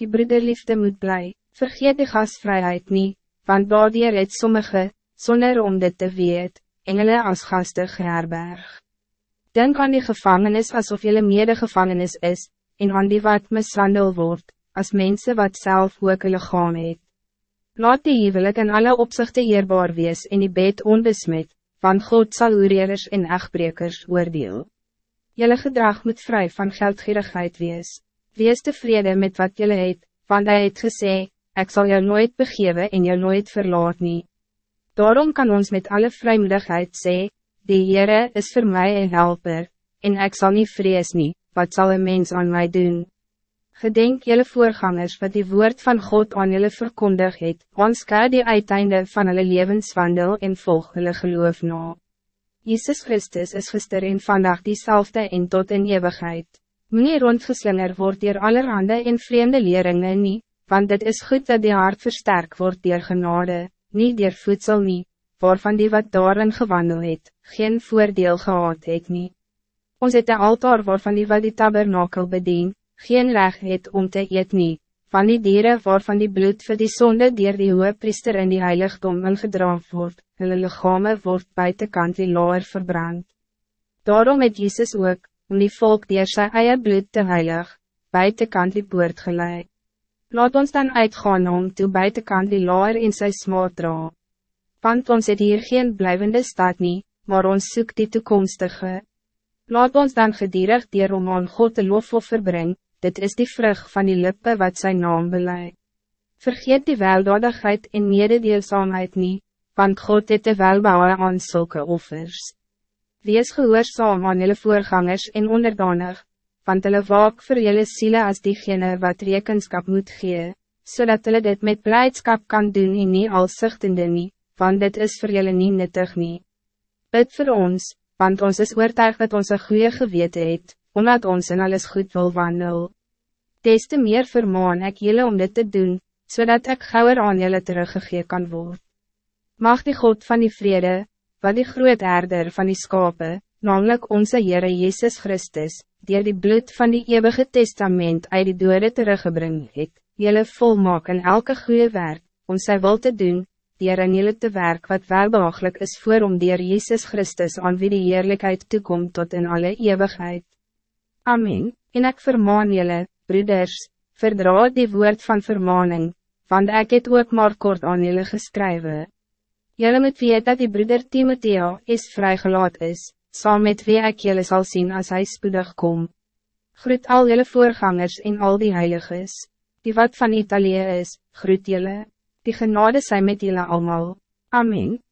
Die broederliefde moet blij, vergeet die gastvrijheid niet, want daardier het sommige, zonder om dit te weet, engele als gasten geherberg. Denk aan die gevangenis alsof jullie mede gevangenis is, en aan die wat mishandel wordt, als mensen wat zelf ook hulle gaan het. Laat die huwelik in alle opzichten eerbaar wees en die bed onbesmet, want God zal oorheerders en echtbrekers oordeel. Jelle gedrag moet vrij van geldgierigheid wees. Wees tevreden met wat jullie het, want hij het gesê, ik zal jou nooit begeven en jou nooit verlaat nie. Daarom kan ons met alle vrijmoedigheid sê, die Heere is voor mij een helper, en ik zal niet vrees nie, wat zal een mens aan mij doen. Gedenk jullie voorgangers wat die woord van God aan jullie verkondig het, ons die uiteinde van hulle levenswandel en volg hulle geloof na. Jezus Christus is gister en vandaag diezelfde en tot in eeuwigheid. Meneer rondgeslinger wordt hier allerhande en vreemde leringen niet, want het is goed dat die hart versterkt wordt door genade, niet door voedsel niet, waarvan die wat daarin gewandeld het, geen voordeel gehad het niet. Ons het de altaar waarvan die wat die tabernakel bedien, geen recht het om te eet nie, van die dieren waarvan die bloed voor die zonde dier die hoge priester in die heiligdom ingedraaf word, hulle lichame word buitenkant die laar verbrand. Daarom het Jezus ook, om die volk dier sy eie bloed te heilig, buitenkant die poort geleid. Laat ons dan uitgaan om toe buitenkant die laar in sy smaad dra. Want ons het hier geen blijvende stad nie, maar ons soek die toekomstige. Laat ons dan gedierig dier om aan God te lofoffer bring, dit is die vrucht van die lippe wat zijn naam beleid. Vergeet die weldadigheid en mededeelzaamheid niet, want God het de welbouwen aan zulke offers. Wees gehoorzaam aan jullie voorgangers en onderdanig, want hulle waak voor jullie zielen als diegene wat rekenskap moet gee, zodat hulle dit met blijdschap kan doen en niet als zuchtende nie, want dit is voor jullie niet nuttig nie. Bid voor ons, want ons is oortuig dat onze goede geweten het, omdat ons in alles goed wil wandel. Des te meer vermaan ik jullie om dit te doen, zodat ik gauwer aan jullie teruggegee kan worden. Mag die God van die vrede, wat die groot herder van die skape, namelijk onze Heere Jezus Christus, die die bloed van die eeuwige testament uit die dode teruggebring het, jullie volmaak in elke goede werk, om sy wil te doen, die er in jullie te werk wat welbehaaglik is voor om die Jezus Christus aan wie die heerlijkheid toekomt tot in alle eeuwigheid. Amen, en ik vermaan jullie, broeders, verdra die woord van vermaning, want ik het ook maar kort aan jullie geschreven. Jullie moet weet dat die broeder Timotheo is vrijgelaat is, saam met wie ik jullie zal zien als hij spoedig kom. Groet al jullie voorgangers en al die heiliges, die wat van Italië is, groet jullie, die genade zijn met jullie allemaal. Amen.